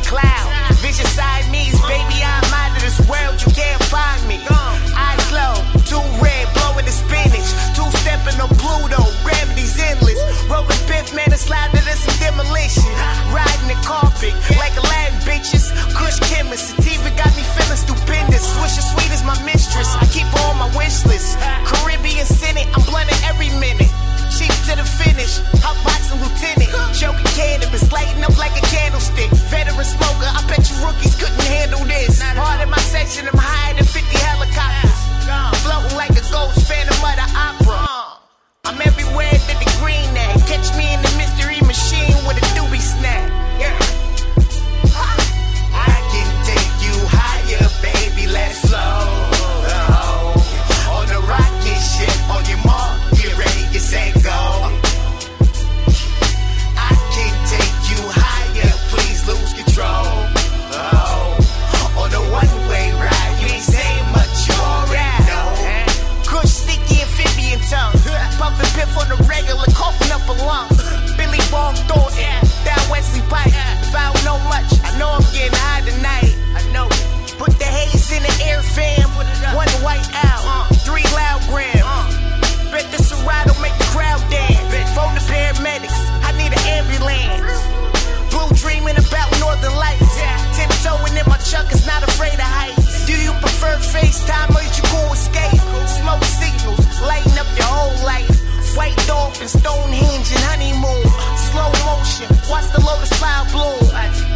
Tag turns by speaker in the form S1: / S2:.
S1: cloud. Vision side me, baby, I'm out of this world. You niggas lighting up like a candlestick. Veteran smoker, I bet you rookies couldn't handle this. Hard in my section, I'm high ocean. Watch the lotus cloud bloom.